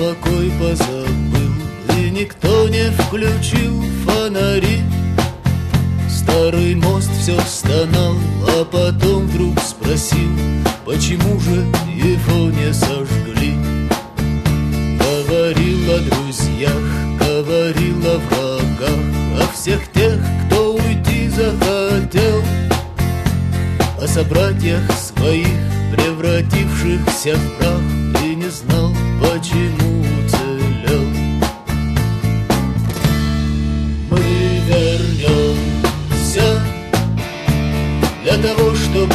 покой позабыл И никто не включил фонари. Старый мост все стонал, а потом вдруг спросил Почему же его не сожгли? Говорил о друзьях, говорил о врагах О всех тех, кто уйти захотел. О собратьях своих, превратившихся в прах И не знал, почему. Для того, чтобы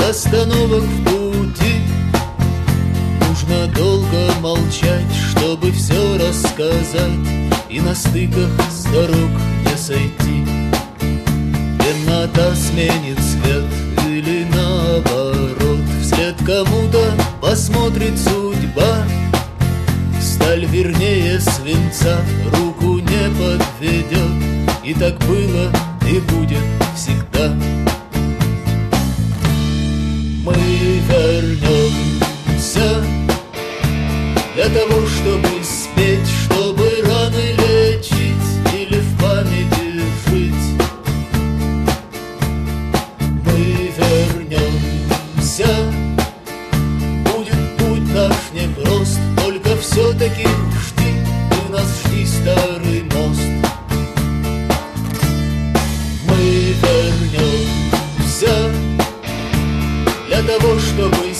остановок в пути. Нужно долго молчать, чтобы все рассказать И на стыках с дорог не сойти. Темнота сменит свет или наоборот Вслед кому-то посмотрит судьба. Сталь вернее свинца руку не подведет И так было вернемся Для того, чтобы спеть, чтобы раны лечить Или в памяти жить. Мы вернемся Будет путь наш непрост Только все-таки жди, ты нас жди, старый мост. того, чтобы